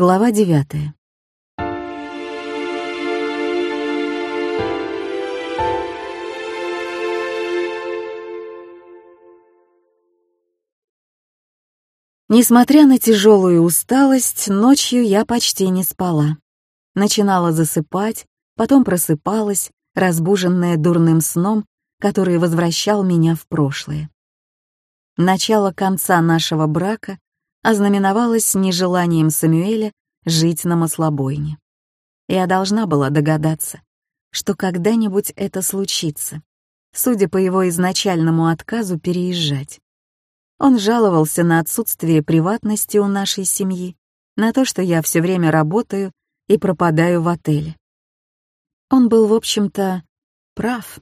Глава девятая. Несмотря на тяжелую усталость, ночью я почти не спала. Начинала засыпать, потом просыпалась, разбуженная дурным сном, который возвращал меня в прошлое. Начало конца нашего брака ознаменовалось нежеланием Самюэля жить на маслобойне. Я должна была догадаться, что когда-нибудь это случится, судя по его изначальному отказу переезжать. Он жаловался на отсутствие приватности у нашей семьи, на то, что я все время работаю и пропадаю в отеле. Он был, в общем-то, прав.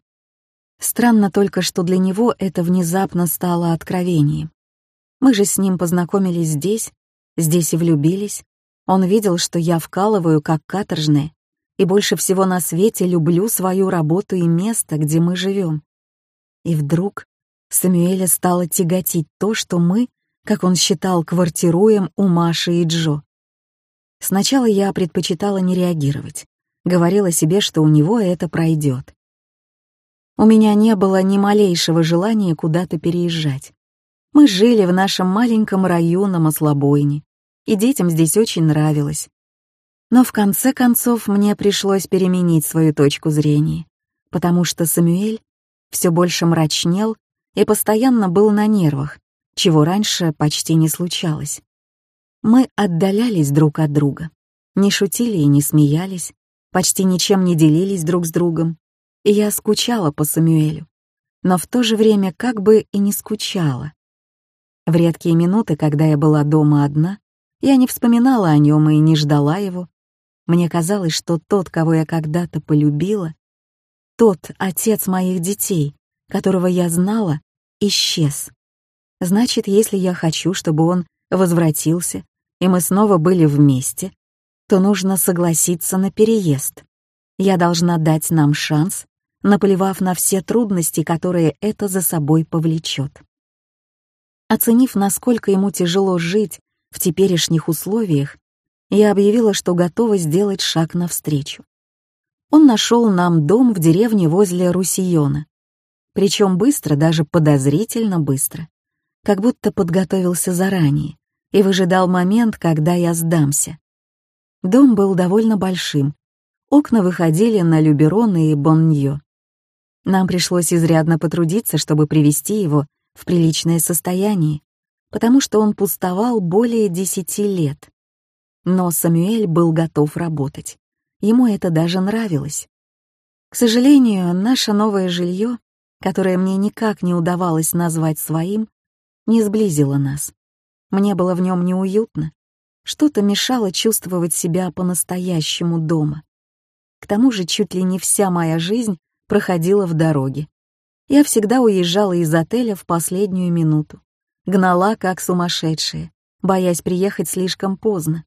Странно только, что для него это внезапно стало откровением. Мы же с ним познакомились здесь, здесь и влюбились. Он видел, что я вкалываю как каторжная, и больше всего на свете люблю свою работу и место, где мы живем. И вдруг Самуэля стало тяготить то, что мы, как он считал, квартируем у Маши и Джо. Сначала я предпочитала не реагировать, говорила себе, что у него это пройдет. У меня не было ни малейшего желания куда-то переезжать. Мы жили в нашем маленьком раю на Маслобойне, и детям здесь очень нравилось. Но в конце концов мне пришлось переменить свою точку зрения, потому что Самуэль все больше мрачнел и постоянно был на нервах, чего раньше почти не случалось. Мы отдалялись друг от друга, не шутили и не смеялись, почти ничем не делились друг с другом, и я скучала по Самуэлю, но в то же время как бы и не скучала. В редкие минуты, когда я была дома одна, я не вспоминала о нем и не ждала его. Мне казалось, что тот, кого я когда-то полюбила, тот отец моих детей, которого я знала, исчез. Значит, если я хочу, чтобы он возвратился, и мы снова были вместе, то нужно согласиться на переезд. Я должна дать нам шанс, наплевав на все трудности, которые это за собой повлечет. Оценив, насколько ему тяжело жить в теперешних условиях, я объявила, что готова сделать шаг навстречу. Он нашел нам дом в деревне возле Русиона, причем быстро, даже подозрительно быстро, как будто подготовился заранее и выжидал момент, когда я сдамся. Дом был довольно большим, окна выходили на Люберон и Бонньо. Нам пришлось изрядно потрудиться, чтобы привести его в приличное состояние, потому что он пустовал более десяти лет. Но Самюэль был готов работать. Ему это даже нравилось. К сожалению, наше новое жилье которое мне никак не удавалось назвать своим, не сблизило нас. Мне было в нем неуютно. Что-то мешало чувствовать себя по-настоящему дома. К тому же чуть ли не вся моя жизнь проходила в дороге. Я всегда уезжала из отеля в последнюю минуту. Гнала, как сумасшедшая, боясь приехать слишком поздно.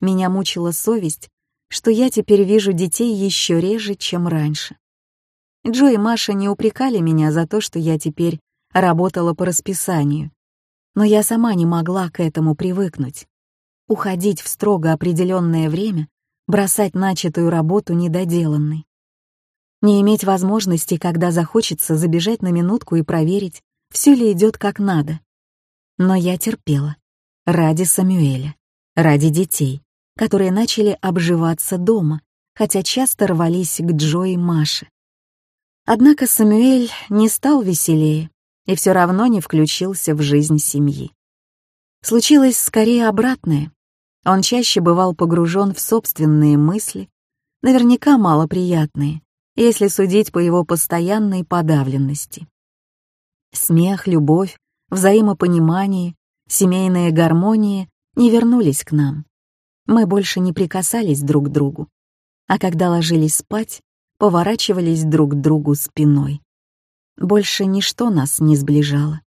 Меня мучила совесть, что я теперь вижу детей еще реже, чем раньше. Джо и Маша не упрекали меня за то, что я теперь работала по расписанию. Но я сама не могла к этому привыкнуть. Уходить в строго определенное время, бросать начатую работу недоделанной. Не иметь возможности, когда захочется забежать на минутку и проверить, все ли идет как надо. Но я терпела. Ради Самюэля, ради детей, которые начали обживаться дома, хотя часто рвались к Джо и Маше. Однако Самуэль не стал веселее и все равно не включился в жизнь семьи. Случилось скорее обратное. Он чаще бывал погружен в собственные мысли, наверняка малоприятные, если судить по его постоянной подавленности. Смех, любовь, взаимопонимание, семейная гармония не вернулись к нам. Мы больше не прикасались друг к другу. А когда ложились спать, поворачивались друг к другу спиной. Больше ничто нас не сближало.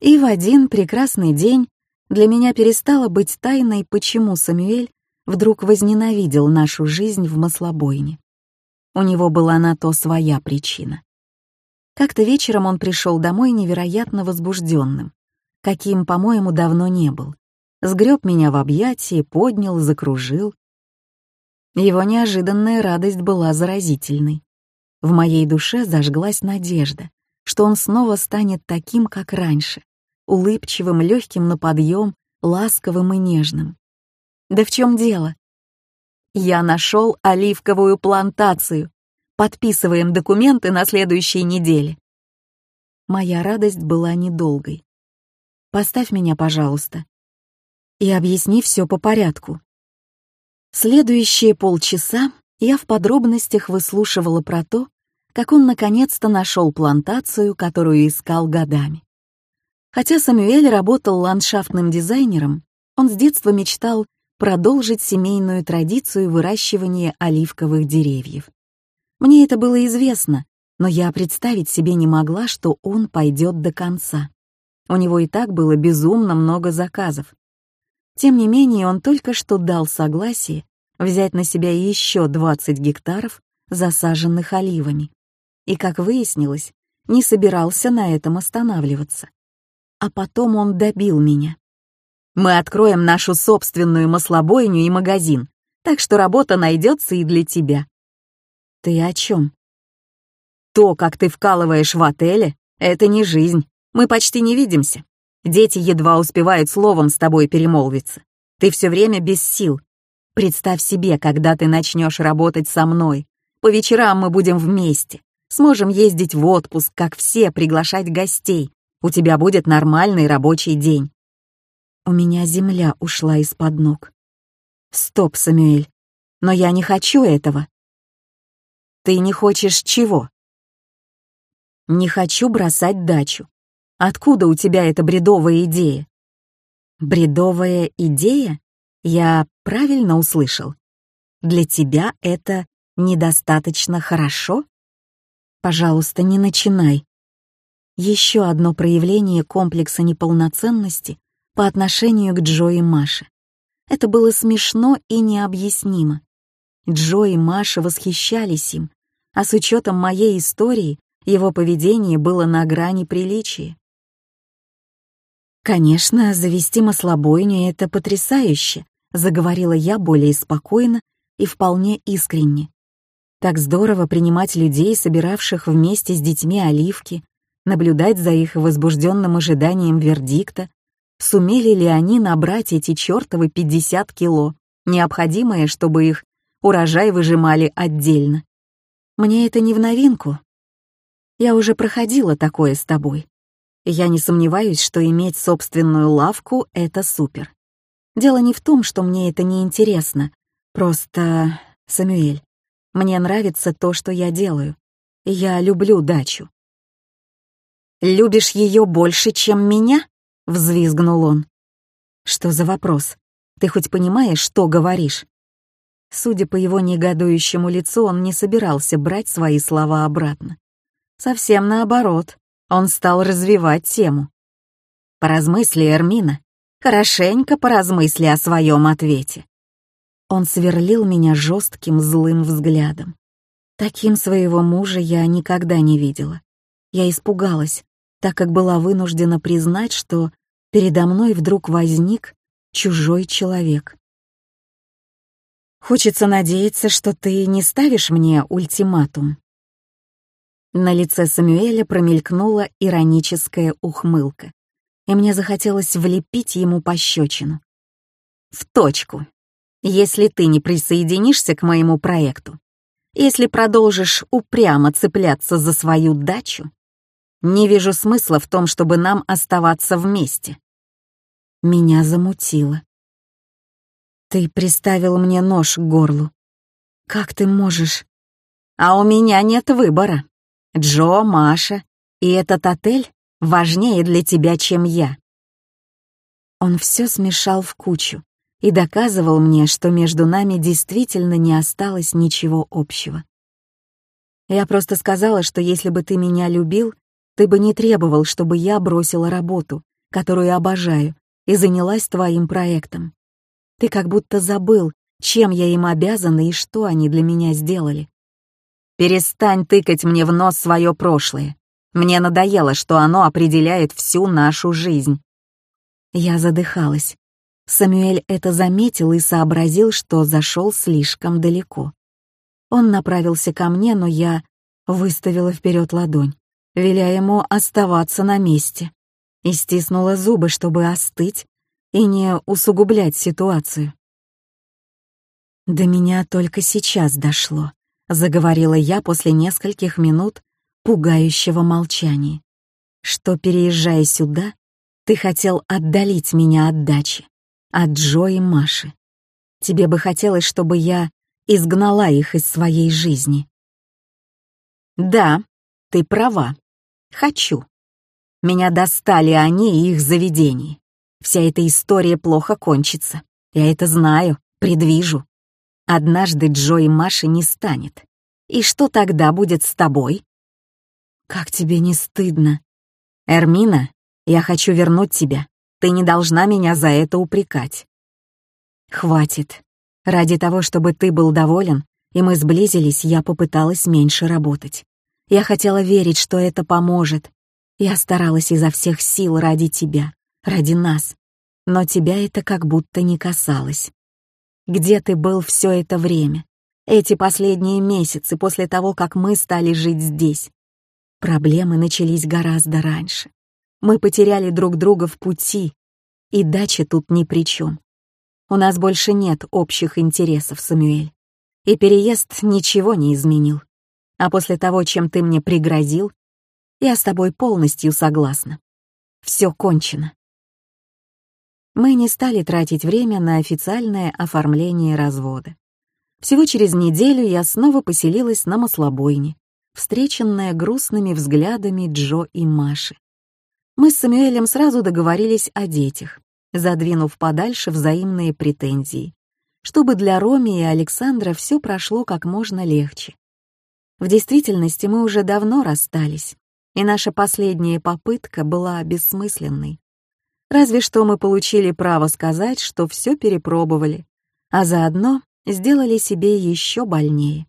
И в один прекрасный день для меня перестало быть тайной, почему Самюэль вдруг возненавидел нашу жизнь в маслобойне. У него была на то своя причина. Как-то вечером он пришел домой невероятно возбужденным, каким, по-моему, давно не был, сгреб меня в объятия, поднял, закружил. Его неожиданная радость была заразительной. В моей душе зажглась надежда, что он снова станет таким, как раньше, улыбчивым, легким на подъем, ласковым и нежным. Да в чем дело? Я нашел оливковую плантацию. Подписываем документы на следующей неделе. Моя радость была недолгой. Поставь меня, пожалуйста, и объясни все по порядку. Следующие полчаса я в подробностях выслушивала про то, как он наконец-то нашел плантацию, которую искал годами. Хотя Самюэль работал ландшафтным дизайнером, он с детства мечтал продолжить семейную традицию выращивания оливковых деревьев. Мне это было известно, но я представить себе не могла, что он пойдет до конца. У него и так было безумно много заказов. Тем не менее, он только что дал согласие взять на себя еще 20 гектаров, засаженных оливами. И, как выяснилось, не собирался на этом останавливаться. А потом он добил меня. Мы откроем нашу собственную маслобойню и магазин, так что работа найдется и для тебя. Ты о чем? То, как ты вкалываешь в отеле, это не жизнь. Мы почти не видимся. Дети едва успевают словом с тобой перемолвиться. Ты все время без сил. Представь себе, когда ты начнешь работать со мной. По вечерам мы будем вместе. Сможем ездить в отпуск, как все, приглашать гостей. У тебя будет нормальный рабочий день. У меня земля ушла из-под ног. Стоп, Самюэль. Но я не хочу этого. Ты не хочешь чего? Не хочу бросать дачу. Откуда у тебя эта бредовая идея? Бредовая идея? Я правильно услышал? Для тебя это недостаточно хорошо? Пожалуйста, не начинай. Еще одно проявление комплекса неполноценности по отношению к Джо и Маше. Это было смешно и необъяснимо. Джо и Маша восхищались им, а с учетом моей истории его поведение было на грани приличия. «Конечно, завести маслобойню — это потрясающе», — заговорила я более спокойно и вполне искренне. Так здорово принимать людей, собиравших вместе с детьми оливки, наблюдать за их возбужденным ожиданием вердикта, сумели ли они набрать эти чертовы 50 кило, необходимые, чтобы их урожай выжимали отдельно. Мне это не в новинку. Я уже проходила такое с тобой. я не сомневаюсь, что иметь собственную лавку — это супер. Дело не в том, что мне это не интересно. Просто, Самюэль, мне нравится то, что я делаю. Я люблю дачу. «Любишь ее больше, чем меня?» — взвизгнул он. «Что за вопрос? Ты хоть понимаешь, что говоришь?» Судя по его негодующему лицу, он не собирался брать свои слова обратно. Совсем наоборот, он стал развивать тему. «Поразмысли, Эрмина, хорошенько поразмысли о своем ответе. Он сверлил меня жестким злым взглядом. Таким своего мужа я никогда не видела. Я испугалась, так как была вынуждена признать, что передо мной вдруг возник чужой человек. Хочется надеяться, что ты не ставишь мне ультиматум. На лице Самюэля промелькнула ироническая ухмылка, и мне захотелось влепить ему пощечину. В точку если ты не присоединишься к моему проекту, если продолжишь упрямо цепляться за свою дачу, не вижу смысла в том, чтобы нам оставаться вместе. Меня замутило. Ты приставил мне нож к горлу. Как ты можешь? А у меня нет выбора. Джо, Маша и этот отель важнее для тебя, чем я. Он все смешал в кучу, и доказывал мне, что между нами действительно не осталось ничего общего. Я просто сказала, что если бы ты меня любил, ты бы не требовал, чтобы я бросила работу, которую обожаю, и занялась твоим проектом. Ты как будто забыл, чем я им обязана и что они для меня сделали. Перестань тыкать мне в нос свое прошлое. Мне надоело, что оно определяет всю нашу жизнь. Я задыхалась. Самюэль это заметил и сообразил, что зашел слишком далеко. Он направился ко мне, но я выставила вперед ладонь, веля ему оставаться на месте, и стиснула зубы, чтобы остыть и не усугублять ситуацию. До меня только сейчас дошло, заговорила я после нескольких минут пугающего молчания, что, переезжая сюда, ты хотел отдалить меня от дачи, от Джо и Маши. Тебе бы хотелось, чтобы я изгнала их из своей жизни. Да, ты права. Хочу. Меня достали они и их заведение. Вся эта история плохо кончится. Я это знаю, предвижу. Однажды Джо и Маши не станет. И что тогда будет с тобой? Как тебе не стыдно? Эрмина, я хочу вернуть тебя. Ты не должна меня за это упрекать. Хватит. Ради того, чтобы ты был доволен, и мы сблизились, я попыталась меньше работать. Я хотела верить, что это поможет. Я старалась изо всех сил ради тебя, ради нас. Но тебя это как будто не касалось. Где ты был все это время? Эти последние месяцы после того, как мы стали жить здесь. Проблемы начались гораздо раньше. Мы потеряли друг друга в пути, и дача тут ни при чем. У нас больше нет общих интересов, Самюэль. И переезд ничего не изменил. А после того, чем ты мне пригрозил, я с тобой полностью согласна. Все кончено. Мы не стали тратить время на официальное оформление развода. Всего через неделю я снова поселилась на маслобойне, встреченная грустными взглядами Джо и Маши. Мы с Самюэлем сразу договорились о детях, задвинув подальше взаимные претензии, чтобы для Роми и Александра все прошло как можно легче. В действительности мы уже давно расстались, и наша последняя попытка была бессмысленной. Разве что мы получили право сказать, что все перепробовали, а заодно сделали себе еще больнее.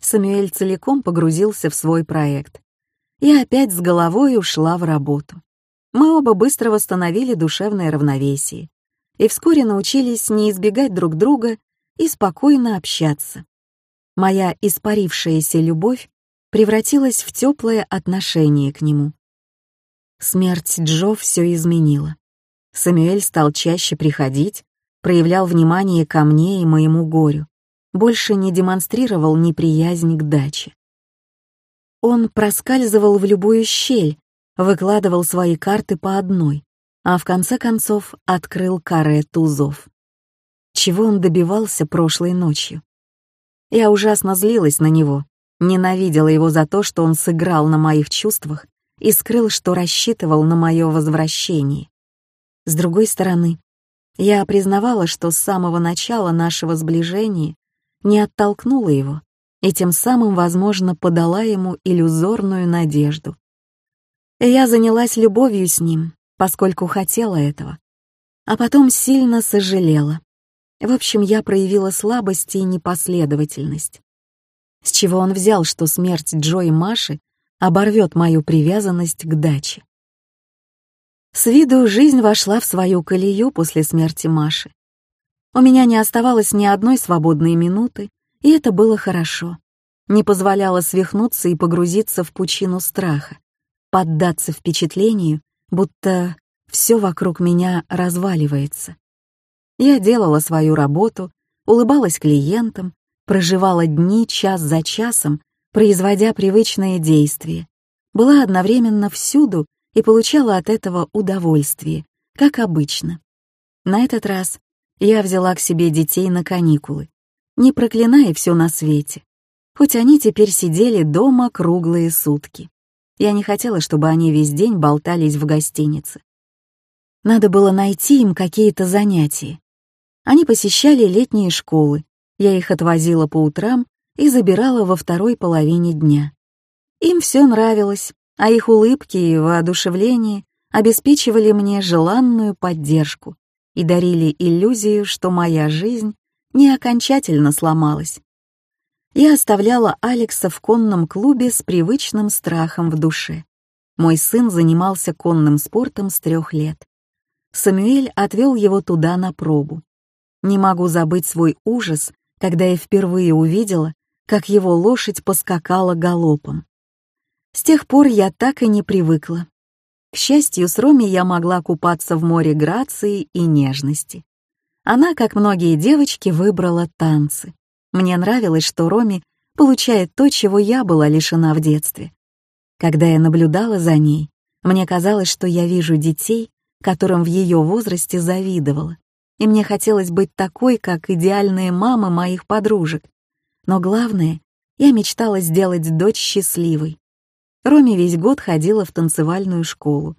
Самюэль целиком погрузился в свой проект. Я опять с головой ушла в работу. Мы оба быстро восстановили душевное равновесие и вскоре научились не избегать друг друга и спокойно общаться. Моя испарившаяся любовь превратилась в теплое отношение к нему. Смерть Джо все изменила. Самюэль стал чаще приходить, проявлял внимание ко мне и моему горю, больше не демонстрировал неприязнь к даче. Он проскальзывал в любую щель, выкладывал свои карты по одной, а в конце концов открыл каре тузов. Чего он добивался прошлой ночью? Я ужасно злилась на него, ненавидела его за то, что он сыграл на моих чувствах и скрыл, что рассчитывал на мое возвращение. С другой стороны, я признавала, что с самого начала нашего сближения не оттолкнула его и тем самым, возможно, подала ему иллюзорную надежду, я занялась любовью с ним, поскольку хотела этого. А потом сильно сожалела. В общем, я проявила слабость и непоследовательность. С чего он взял, что смерть Джо и Маши оборвет мою привязанность к даче? С виду жизнь вошла в свою колею после смерти Маши. У меня не оставалось ни одной свободной минуты, и это было хорошо. Не позволяло свихнуться и погрузиться в пучину страха, поддаться впечатлению, будто все вокруг меня разваливается. Я делала свою работу, улыбалась клиентам, проживала дни час за часом, производя привычные действия, была одновременно всюду и получала от этого удовольствие, как обычно. На этот раз я взяла к себе детей на каникулы, не проклиная все на свете, хоть они теперь сидели дома круглые сутки. Я не хотела, чтобы они весь день болтались в гостинице. Надо было найти им какие-то занятия. Они посещали летние школы, я их отвозила по утрам и забирала во второй половине дня. Им все нравилось, а их улыбки и воодушевление обеспечивали мне желанную поддержку и дарили иллюзию, что моя жизнь не окончательно сломалась, я оставляла Алекса в конном клубе с привычным страхом в душе. Мой сын занимался конным спортом с трех лет. Самюэль отвел его туда на пробу. Не могу забыть свой ужас, когда я впервые увидела, как его лошадь поскакала галопом. С тех пор я так и не привыкла. К счастью, с Роми я могла купаться в море грации и нежности. Она, как многие девочки, выбрала танцы. Мне нравилось, что Роми получает то, чего я была лишена в детстве. Когда я наблюдала за ней, мне казалось, что я вижу детей, которым в ее возрасте завидовала, и мне хотелось быть такой, как идеальные мамы моих подружек. Но главное, я мечтала сделать дочь счастливой. Роми весь год ходила в танцевальную школу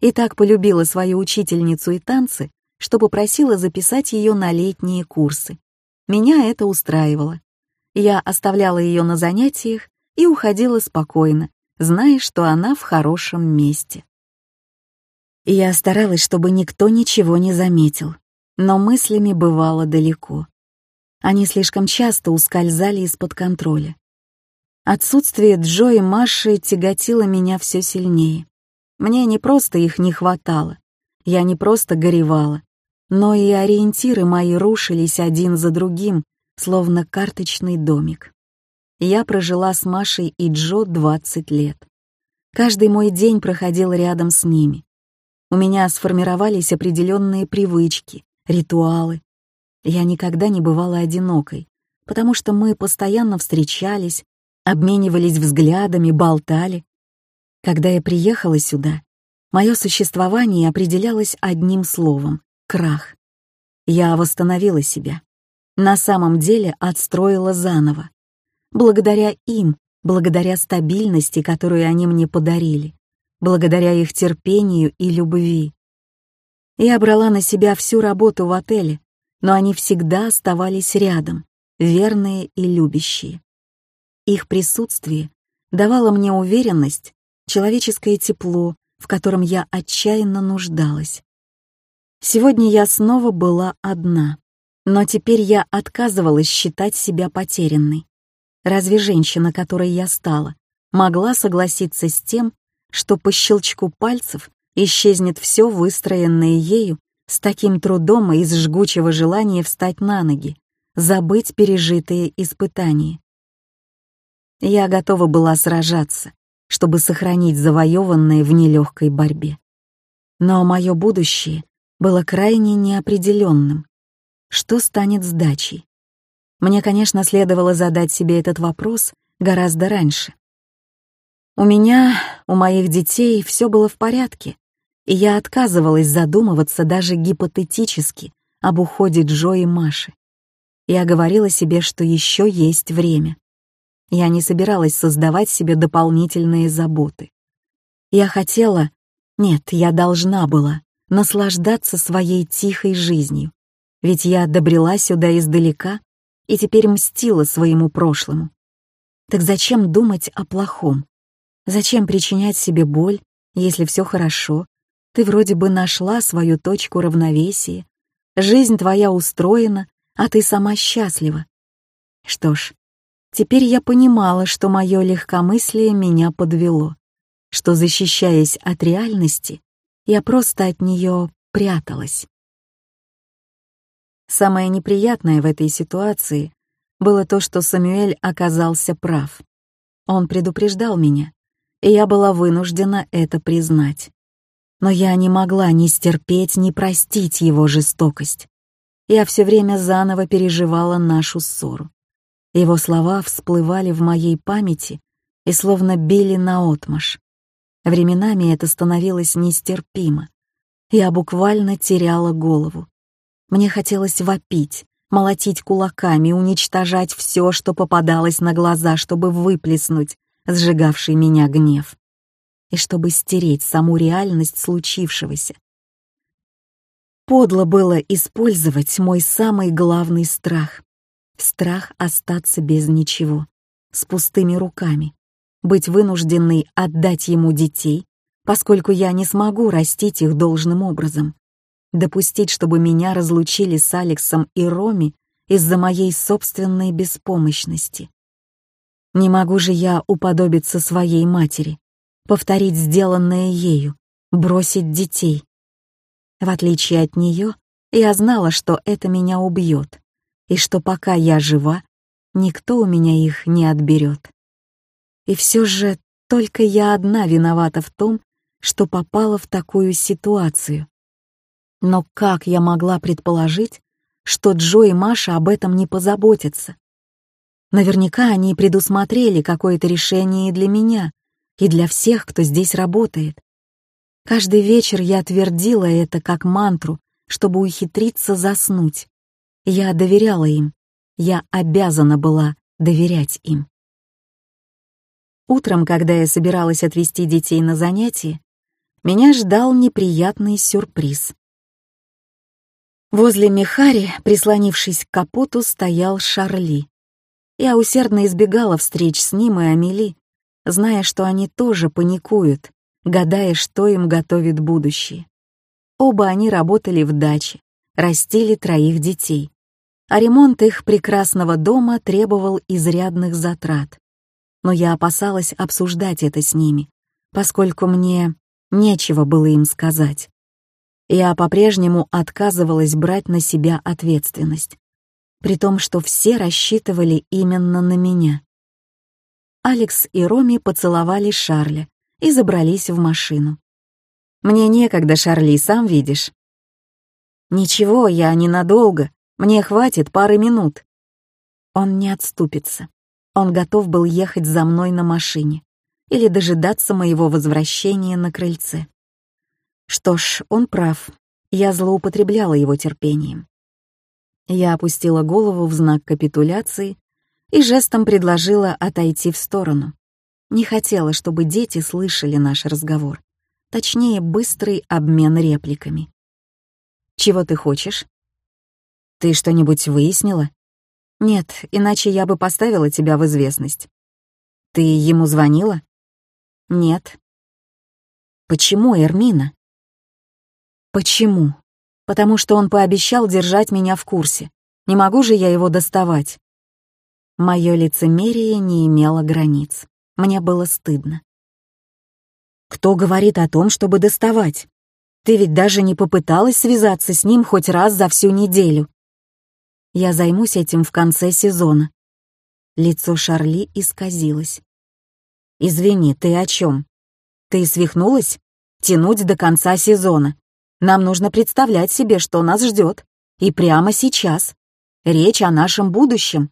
и так полюбила свою учительницу и танцы, что попросила записать ее на летние курсы. Меня это устраивало. Я оставляла ее на занятиях и уходила спокойно, зная, что она в хорошем месте. Я старалась, чтобы никто ничего не заметил, но мыслями бывало далеко. Они слишком часто ускользали из-под контроля. Отсутствие Джо и Маши тяготило меня все сильнее. Мне не просто их не хватало, я не просто горевала, но и ориентиры мои рушились один за другим, словно карточный домик. Я прожила с Машей и Джо 20 лет. Каждый мой день проходил рядом с ними. У меня сформировались определенные привычки, ритуалы. Я никогда не бывала одинокой, потому что мы постоянно встречались, обменивались взглядами, болтали. Когда я приехала сюда, мое существование определялось одним словом крах. Я восстановила себя. На самом деле отстроила заново. Благодаря им, благодаря стабильности, которую они мне подарили, благодаря их терпению и любви. Я брала на себя всю работу в отеле, но они всегда оставались рядом, верные и любящие. Их присутствие давало мне уверенность, человеческое тепло, в котором я отчаянно нуждалась. Сегодня я снова была одна, но теперь я отказывалась считать себя потерянной. Разве женщина, которой я стала, могла согласиться с тем, что по щелчку пальцев исчезнет все выстроенное ею с таким трудом и из жгучего желания встать на ноги, забыть пережитые испытания? Я готова была сражаться, чтобы сохранить завоеванное в нелегкой борьбе. Но мое будущее было крайне неопределенным. Что станет с дачей? Мне, конечно, следовало задать себе этот вопрос гораздо раньше. У меня, у моих детей все было в порядке, и я отказывалась задумываться даже гипотетически об уходе Джо и Маши. Я говорила себе, что еще есть время. Я не собиралась создавать себе дополнительные заботы. Я хотела, нет, я должна была наслаждаться своей тихой жизнью, ведь я добрела сюда издалека и теперь мстила своему прошлому. Так зачем думать о плохом? Зачем причинять себе боль, если все хорошо? Ты вроде бы нашла свою точку равновесия, жизнь твоя устроена, а ты сама счастлива. Что ж, теперь я понимала, что мое легкомыслие меня подвело, что, защищаясь от реальности, я просто от нее пряталась. Самое неприятное в этой ситуации было то, что Самюэль оказался прав. Он предупреждал меня, и я была вынуждена это признать. Но я не могла ни стерпеть, ни простить его жестокость. Я все время заново переживала нашу ссору. Его слова всплывали в моей памяти и словно били наотмашь. Временами это становилось нестерпимо. Я буквально теряла голову. Мне хотелось вопить, молотить кулаками, уничтожать все, что попадалось на глаза, чтобы выплеснуть сжигавший меня гнев. И чтобы стереть саму реальность случившегося. Подло было использовать мой самый главный страх. Страх остаться без ничего, с пустыми руками быть вынужденной отдать ему детей, поскольку я не смогу растить их должным образом. Допустить, чтобы меня разлучили с Алексом и Роми из-за моей собственной беспомощности. Не могу же я уподобиться своей матери, повторить сделанное ею, бросить детей. В отличие от нее, я знала, что это меня убьет, и что пока я жива, никто у меня их не отберет. И все же только я одна виновата в том, что попала в такую ситуацию. Но как я могла предположить, что Джо и Маша об этом не позаботятся? Наверняка они предусмотрели какое-то решение и для меня, и для всех, кто здесь работает. Каждый вечер я твердила это как мантру, чтобы ухитриться заснуть. Я доверяла им, я обязана была доверять им. Утром, когда я собиралась отвезти детей на занятия, меня ждал неприятный сюрприз. Возле Михари, прислонившись к капоту, стоял Шарли. Я усердно избегала встреч с ним и Амели, зная, что они тоже паникуют, гадая, что им готовит будущее. Оба они работали в даче, растили троих детей, а ремонт их прекрасного дома требовал изрядных затрат. Но я опасалась обсуждать это с ними, поскольку мне нечего было им сказать. Я по-прежнему отказывалась брать на себя ответственность, при том, что все рассчитывали именно на меня. Алекс и Роми поцеловали Шарля и забрались в машину. «Мне некогда, Шарли, сам видишь». «Ничего, я ненадолго, мне хватит пары минут». Он не отступится. Он готов был ехать за мной на машине или дожидаться моего возвращения на крыльце. Что ж, он прав. Я злоупотребляла его терпением. Я опустила голову в знак капитуляции и жестом предложила отойти в сторону. Не хотела, чтобы дети слышали наш разговор. Точнее, быстрый обмен репликами. «Чего ты хочешь?» «Ты что-нибудь выяснила?» «Нет, иначе я бы поставила тебя в известность». «Ты ему звонила?» «Нет». «Почему, Эрмина?» Почему? Потому что он пообещал держать меня в курсе. Не могу же я его доставать. Мое лицемерие не имело границ. Мне было стыдно. Кто говорит о том, чтобы доставать? Ты ведь даже не попыталась связаться с ним хоть раз за всю неделю. Я займусь этим в конце сезона. Лицо Шарли исказилось. «Извини, ты о чем? Ты свихнулась? Тянуть до конца сезона. Нам нужно представлять себе, что нас ждет. И прямо сейчас. Речь о нашем будущем.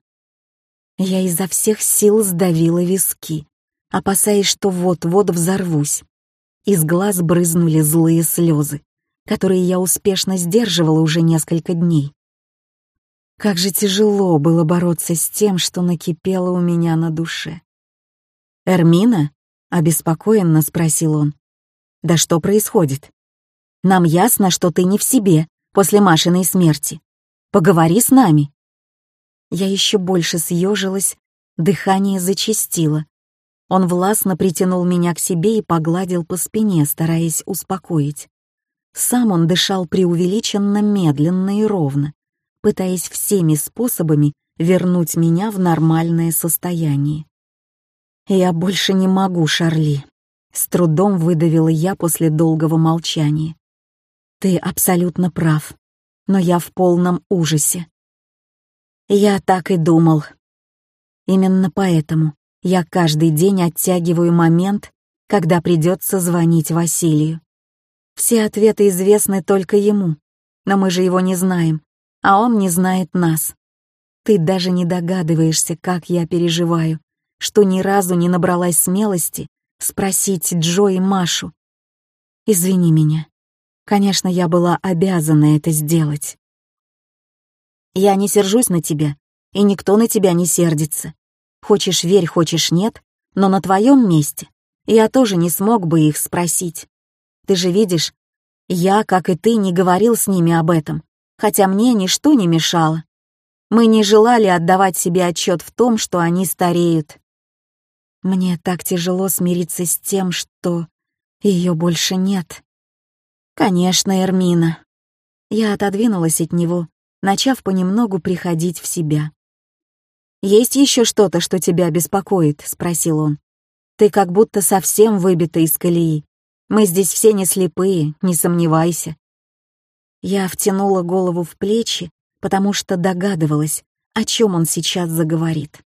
Я изо всех сил сдавила виски, опасаясь, что вот-вот взорвусь. Из глаз брызнули злые слезы, которые я успешно сдерживала уже несколько дней. Как же тяжело было бороться с тем, что накипело у меня на душе. «Эрмина?» — обеспокоенно спросил он. «Да что происходит?» Нам ясно, что ты не в себе после Машиной смерти. Поговори с нами». Я еще больше съежилась, дыхание зачастило. Он властно притянул меня к себе и погладил по спине, стараясь успокоить. Сам он дышал преувеличенно медленно и ровно, пытаясь всеми способами вернуть меня в нормальное состояние. «Я больше не могу, Шарли», — с трудом выдавила я после долгого молчания. Ты абсолютно прав, но я в полном ужасе. Я так и думал. Именно поэтому я каждый день оттягиваю момент, когда придется звонить Василию. Все ответы известны только ему, но мы же его не знаем, а он не знает нас. Ты даже не догадываешься, как я переживаю, что ни разу не набралась смелости спросить Джо и Машу. Извини меня. Конечно, я была обязана это сделать. Я не сержусь на тебя, и никто на тебя не сердится. Хочешь верь, хочешь нет, но на твоем месте я тоже не смог бы их спросить. Ты же видишь, я, как и ты, не говорил с ними об этом, хотя мне ничто не мешало. Мы не желали отдавать себе отчет в том, что они стареют. Мне так тяжело смириться с тем, что ее больше нет. «Конечно, Эрмина». Я отодвинулась от него, начав понемногу приходить в себя. «Есть еще что-то, что тебя беспокоит?» — спросил он. «Ты как будто совсем выбита из колеи. Мы здесь все не слепые, не сомневайся». Я втянула голову в плечи, потому что догадывалась, о чем он сейчас заговорит.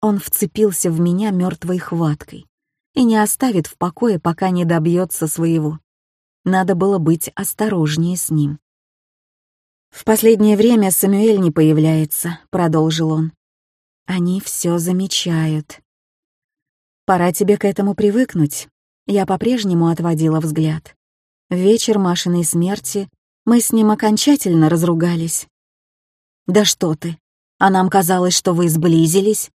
Он вцепился в меня мертвой хваткой и не оставит в покое, пока не добьется своего. Надо было быть осторожнее с ним. «В последнее время Самюэль не появляется», — продолжил он. «Они все замечают. Пора тебе к этому привыкнуть». Я по-прежнему отводила взгляд. В вечер Машиной смерти мы с ним окончательно разругались. «Да что ты! А нам казалось, что вы сблизились!»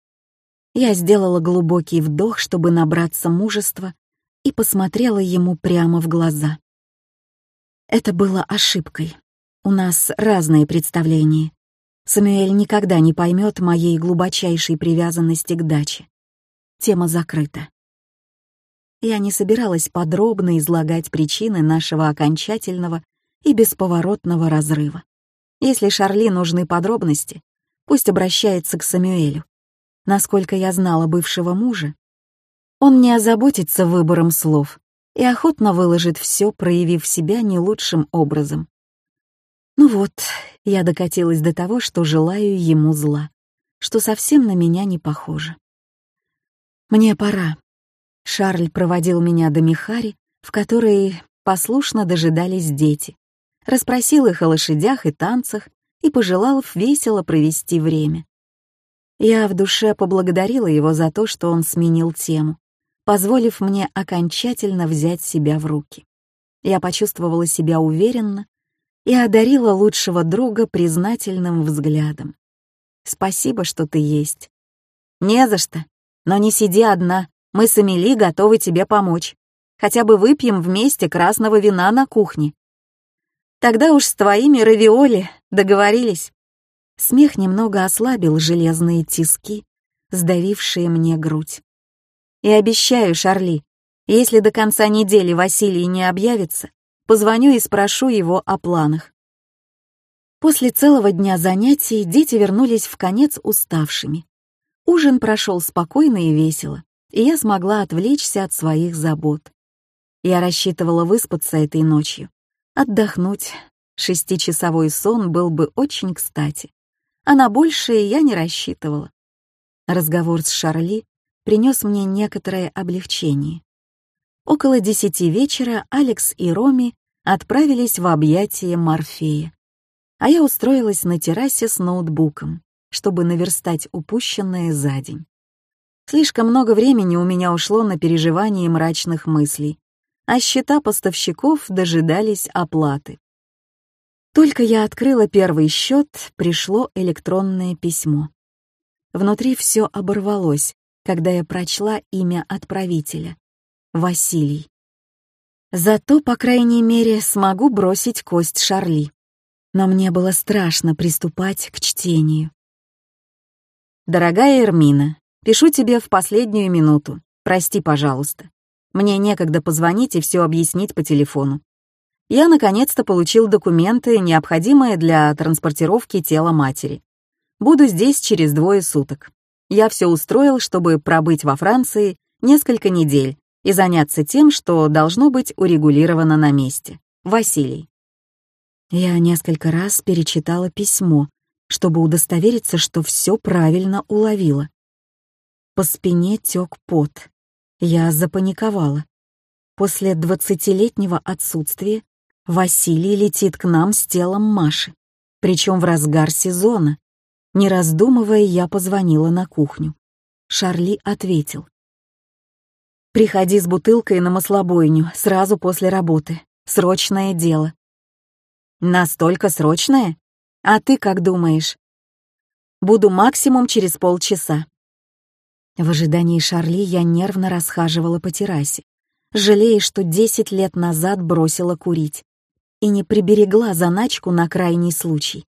Я сделала глубокий вдох, чтобы набраться мужества, и посмотрела ему прямо в глаза. Это было ошибкой. У нас разные представления. Самуэль никогда не поймет моей глубочайшей привязанности к даче. Тема закрыта. Я не собиралась подробно излагать причины нашего окончательного и бесповоротного разрыва. Если Шарли нужны подробности, пусть обращается к Самуэлю. Насколько я знала бывшего мужа, он не озаботится выбором слов и охотно выложит все, проявив себя не лучшим образом. Ну вот, я докатилась до того, что желаю ему зла, что совсем на меня не похоже. Мне пора. Шарль проводил меня до Михари, в которой послушно дожидались дети, расспросил их о лошадях и танцах и пожелал весело провести время. Я в душе поблагодарила его за то, что он сменил тему, позволив мне окончательно взять себя в руки. Я почувствовала себя уверенно и одарила лучшего друга признательным взглядом. «Спасибо, что ты есть». «Не за что. Но не сиди одна. Мы с Эмили готовы тебе помочь. Хотя бы выпьем вместе красного вина на кухне». «Тогда уж с твоими равиоли договорились». Смех немного ослабил железные тиски, сдавившие мне грудь. «И обещаю, Шарли, если до конца недели Василий не объявится, позвоню и спрошу его о планах». После целого дня занятий дети вернулись в конец уставшими. Ужин прошел спокойно и весело, и я смогла отвлечься от своих забот. Я рассчитывала выспаться этой ночью, отдохнуть. Шестичасовой сон был бы очень кстати а на большее я не рассчитывала. Разговор с Шарли принес мне некоторое облегчение. Около десяти вечера Алекс и Роми отправились в объятия Морфея, а я устроилась на террасе с ноутбуком, чтобы наверстать упущенное за день. Слишком много времени у меня ушло на переживание мрачных мыслей, а счета поставщиков дожидались оплаты. Только я открыла первый счет, пришло электронное письмо. Внутри все оборвалось, когда я прочла имя отправителя — Василий. Зато, по крайней мере, смогу бросить кость Шарли. Но мне было страшно приступать к чтению. «Дорогая Эрмина, пишу тебе в последнюю минуту. Прости, пожалуйста. Мне некогда позвонить и все объяснить по телефону я наконец-то получил документы, необходимые для транспортировки тела матери. Буду здесь через двое суток. Я все устроил, чтобы пробыть во Франции несколько недель и заняться тем, что должно быть урегулировано на месте. Василий. Я несколько раз перечитала письмо, чтобы удостовериться, что все правильно уловила. По спине тек пот. Я запаниковала. После двадцатилетнего отсутствия Василий летит к нам с телом Маши, причем в разгар сезона. Не раздумывая, я позвонила на кухню. Шарли ответил. «Приходи с бутылкой на маслобойню сразу после работы. Срочное дело». «Настолько срочное? А ты как думаешь?» «Буду максимум через полчаса». В ожидании Шарли я нервно расхаживала по террасе, жалея, что десять лет назад бросила курить и не приберегла заначку на крайний случай.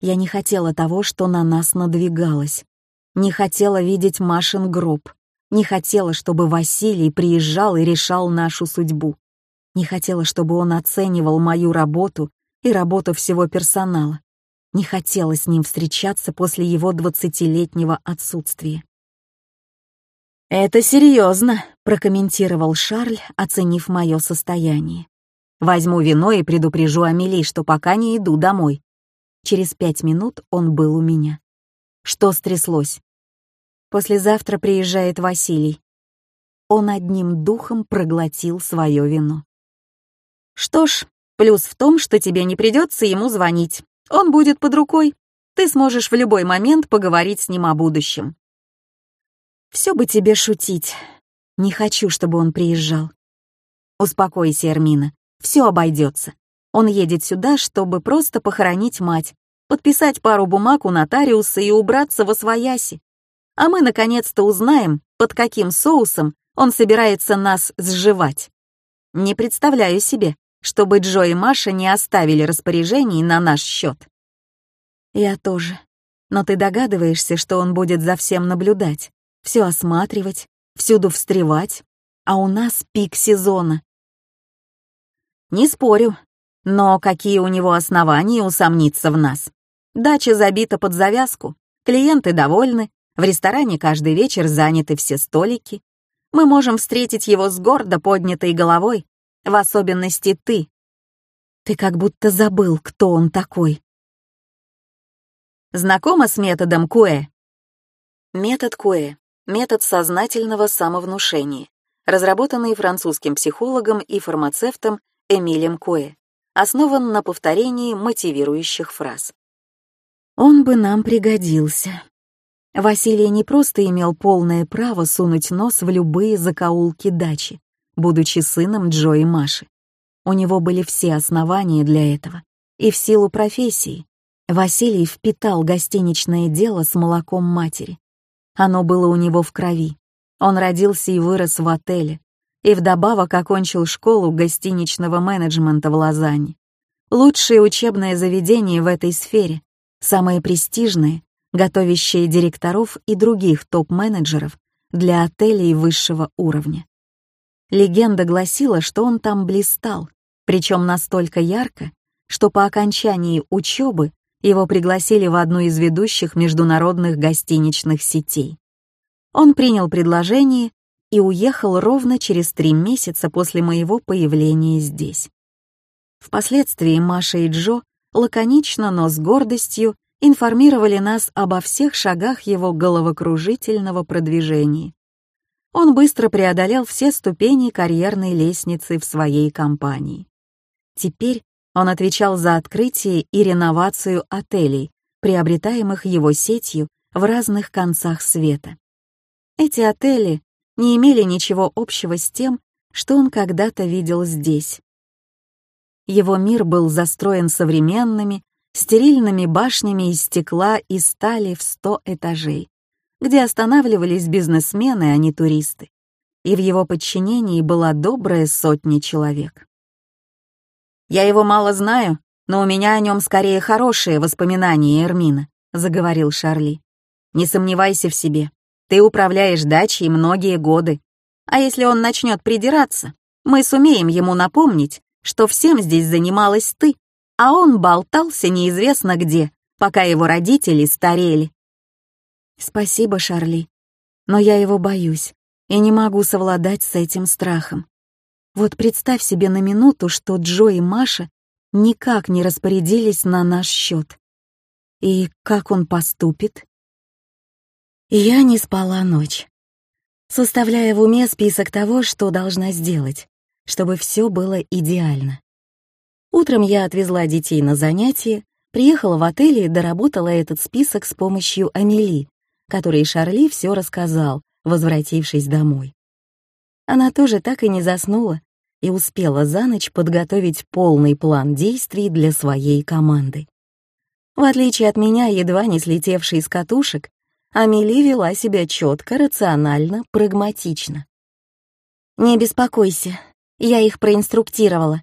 Я не хотела того, что на нас надвигалось. Не хотела видеть Машин гроб. Не хотела, чтобы Василий приезжал и решал нашу судьбу. Не хотела, чтобы он оценивал мою работу и работу всего персонала. Не хотела с ним встречаться после его двадцатилетнего отсутствия. «Это серьезно», — прокомментировал Шарль, оценив мое состояние. Возьму вино и предупрежу Амели, что пока не иду домой. Через пять минут он был у меня. Что стряслось? Послезавтра приезжает Василий. Он одним духом проглотил свое вино. Что ж, плюс в том, что тебе не придется ему звонить. Он будет под рукой. Ты сможешь в любой момент поговорить с ним о будущем. Все бы тебе шутить. Не хочу, чтобы он приезжал. Успокойся, Эрмина. Все обойдется. Он едет сюда, чтобы просто похоронить мать, подписать пару бумаг у нотариуса и убраться во свояси. А мы наконец-то узнаем, под каким соусом он собирается нас сживать. Не представляю себе, чтобы Джо и Маша не оставили распоряжений на наш счет. Я тоже. Но ты догадываешься, что он будет за всем наблюдать, все осматривать, всюду встревать, а у нас пик сезона. Не спорю, но какие у него основания усомниться в нас? Дача забита под завязку, клиенты довольны, в ресторане каждый вечер заняты все столики. Мы можем встретить его с гордо поднятой головой, в особенности ты. Ты как будто забыл, кто он такой. Знакома с методом Куэ? Метод Куэ — метод сознательного самовнушения, разработанный французским психологом и фармацевтом Эмилем Куэ, основан на повторении мотивирующих фраз. Он бы нам пригодился. Василий не просто имел полное право сунуть нос в любые закоулки дачи, будучи сыном Джо и Маши. У него были все основания для этого. И в силу профессии Василий впитал гостиничное дело с молоком матери. Оно было у него в крови. Он родился и вырос в отеле, и вдобавок окончил школу гостиничного менеджмента в Лозанне. Лучшее учебное заведение в этой сфере, самое престижное, готовящее директоров и других топ-менеджеров для отелей высшего уровня. Легенда гласила, что он там блистал, причем настолько ярко, что по окончании учебы его пригласили в одну из ведущих международных гостиничных сетей. Он принял предложение и уехал ровно через три месяца после моего появления здесь. Впоследствии Маша и Джо лаконично, но с гордостью информировали нас обо всех шагах его головокружительного продвижения. Он быстро преодолел все ступени карьерной лестницы в своей компании. Теперь он отвечал за открытие и реновацию отелей, приобретаемых его сетью в разных концах света. Эти отели не имели ничего общего с тем, что он когда-то видел здесь. Его мир был застроен современными, стерильными башнями из стекла и стали в сто этажей, где останавливались бизнесмены, а не туристы. И в его подчинении была добрая сотня человек. «Я его мало знаю, но у меня о нем скорее хорошие воспоминания, Эрмина», — заговорил Шарли. «Не сомневайся в себе. Ты управляешь дачей многие годы. А если он начнет придираться, мы сумеем ему напомнить, что всем здесь занималась ты а он болтался неизвестно где, пока его родители старели. Спасибо, Шарли, но я его боюсь и не могу совладать с этим страхом. Вот представь себе на минуту, что Джо и Маша никак не распорядились на наш счет. И как он поступит? Я не спала ночь, составляя в уме список того, что должна сделать, чтобы все было идеально. Утром я отвезла детей на занятия, приехала в отель и доработала этот список с помощью Амели, которой Шарли все рассказал, возвратившись домой. Она тоже так и не заснула и успела за ночь подготовить полный план действий для своей команды. В отличие от меня, едва не слетевшей с катушек, Амели вела себя четко, рационально, прагматично. «Не беспокойся, я их проинструктировала.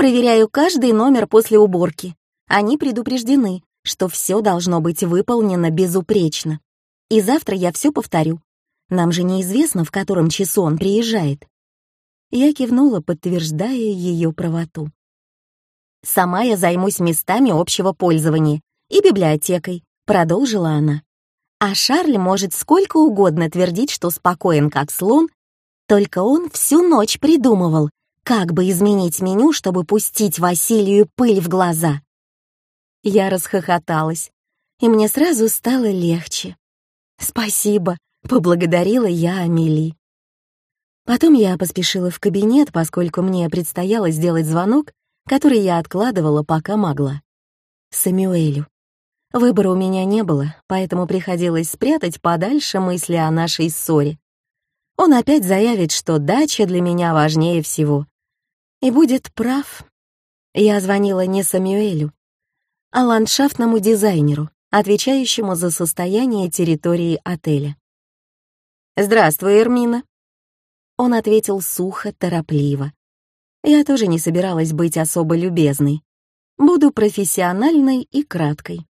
Проверяю каждый номер после уборки. Они предупреждены, что все должно быть выполнено безупречно. И завтра я все повторю. Нам же неизвестно, в котором часу он приезжает. Я кивнула, подтверждая ее правоту. «Сама я займусь местами общего пользования и библиотекой», — продолжила она. А Шарль может сколько угодно твердить, что спокоен, как слон, только он всю ночь придумывал, как бы изменить меню, чтобы пустить Василию пыль в глаза. Я расхохоталась, и мне сразу стало легче. «Спасибо», — поблагодарила я Амели. Потом я поспешила в кабинет, поскольку мне предстояло сделать звонок, который я откладывала, пока могла. Самюэлю. Выбора у меня не было, поэтому приходилось спрятать подальше мысли о нашей ссоре. Он опять заявит, что дача для меня важнее всего. И будет прав. Я звонила не Самюэлю, а ландшафтному дизайнеру, отвечающему за состояние территории отеля. «Здравствуй, Эрмина». Он ответил сухо, торопливо. Я тоже не собиралась быть особо любезной. Буду профессиональной и краткой.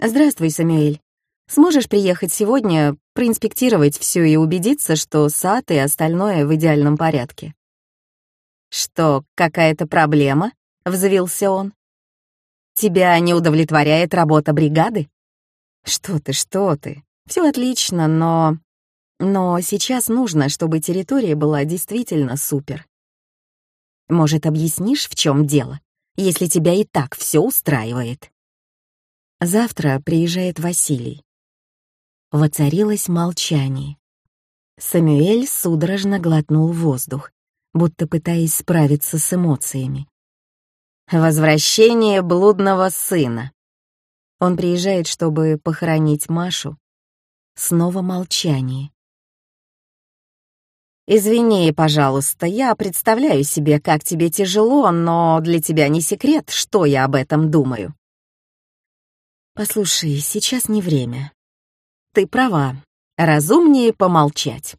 «Здравствуй, Самюэль. Сможешь приехать сегодня, проинспектировать все и убедиться, что сад и остальное в идеальном порядке?» «Что, какая-то проблема?» — взвился он. «Тебя не удовлетворяет работа бригады?» «Что ты, что ты? Все отлично, но...» «Но сейчас нужно, чтобы территория была действительно супер. Может, объяснишь, в чем дело, если тебя и так все устраивает? Завтра приезжает Василий. Воцарилось молчание. Самюэль судорожно глотнул воздух, будто пытаясь справиться с эмоциями. «Возвращение блудного сына». Он приезжает, чтобы похоронить Машу. Снова молчание. «Извини, пожалуйста, я представляю себе, как тебе тяжело, но для тебя не секрет, что я об этом думаю». «Послушай, сейчас не время. Ты права, разумнее помолчать.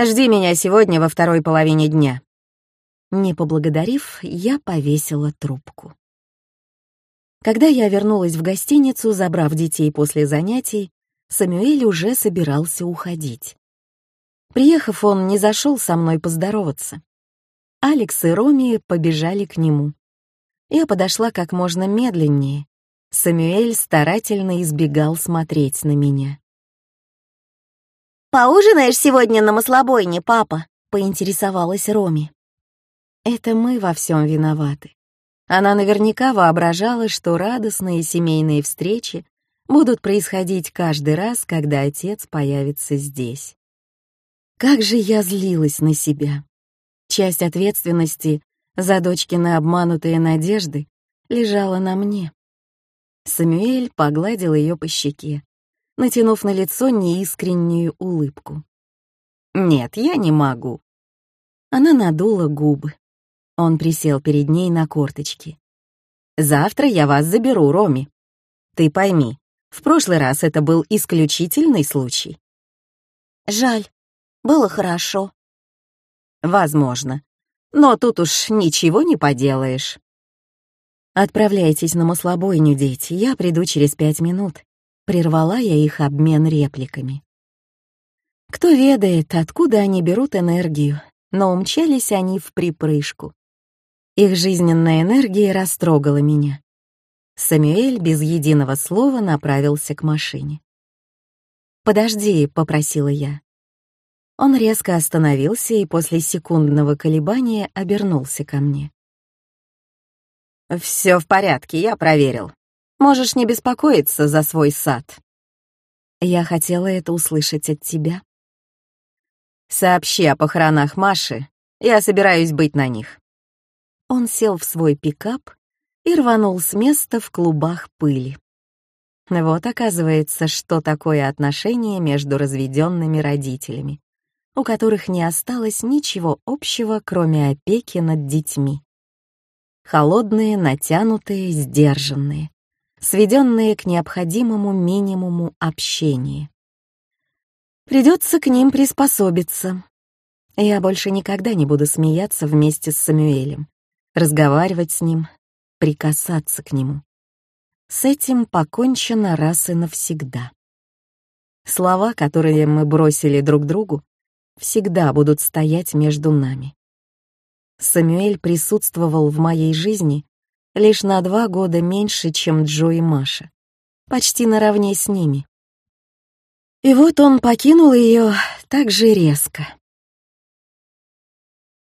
Жди меня сегодня во второй половине дня». Не поблагодарив, я повесила трубку. Когда я вернулась в гостиницу, забрав детей после занятий, Самюэль уже собирался уходить. Приехав, он не зашел со мной поздороваться. Алекс и Роми побежали к нему. Я подошла как можно медленнее. Самюэль старательно избегал смотреть на меня. «Поужинаешь сегодня на маслобойне, папа?» — поинтересовалась Роми. Это мы во всем виноваты. Она наверняка воображала, что радостные семейные встречи будут происходить каждый раз, когда отец появится здесь. Как же я злилась на себя. Часть ответственности за дочкины обманутые надежды лежала на мне. Самюэль погладил ее по щеке, натянув на лицо неискреннюю улыбку. «Нет, я не могу». Она надула губы. Он присел перед ней на корточки. «Завтра я вас заберу, Роми. Ты пойми, в прошлый раз это был исключительный случай». «Жаль, было хорошо. Возможно. Но тут уж ничего не поделаешь. Отправляйтесь на маслобойню, дети, я приду через пять минут. Прервала я их обмен репликами. Кто ведает, откуда они берут энергию, но умчались они в припрыжку. Их жизненная энергия растрогала меня. Самюэль без единого слова направился к машине. «Подожди», — попросила я. Он резко остановился и после секундного колебания обернулся ко мне. «Все в порядке, я проверил. Можешь не беспокоиться за свой сад». Я хотела это услышать от тебя. Сообщи о похоронах Маши, я собираюсь быть на них. Он сел в свой пикап и рванул с места в клубах пыли. Вот оказывается, что такое отношение между разведенными родителями у которых не осталось ничего общего, кроме опеки над детьми. Холодные, натянутые, сдержанные, сведенные к необходимому минимуму общения. Придется к ним приспособиться. Я больше никогда не буду смеяться вместе с Самюэлем, разговаривать с ним, прикасаться к нему. С этим покончено раз и навсегда. Слова, которые мы бросили друг другу, всегда будут стоять между нами. Самюэль присутствовал в моей жизни лишь на два года меньше, чем Джо и Маша, почти наравне с ними. И вот он покинул ее так же резко.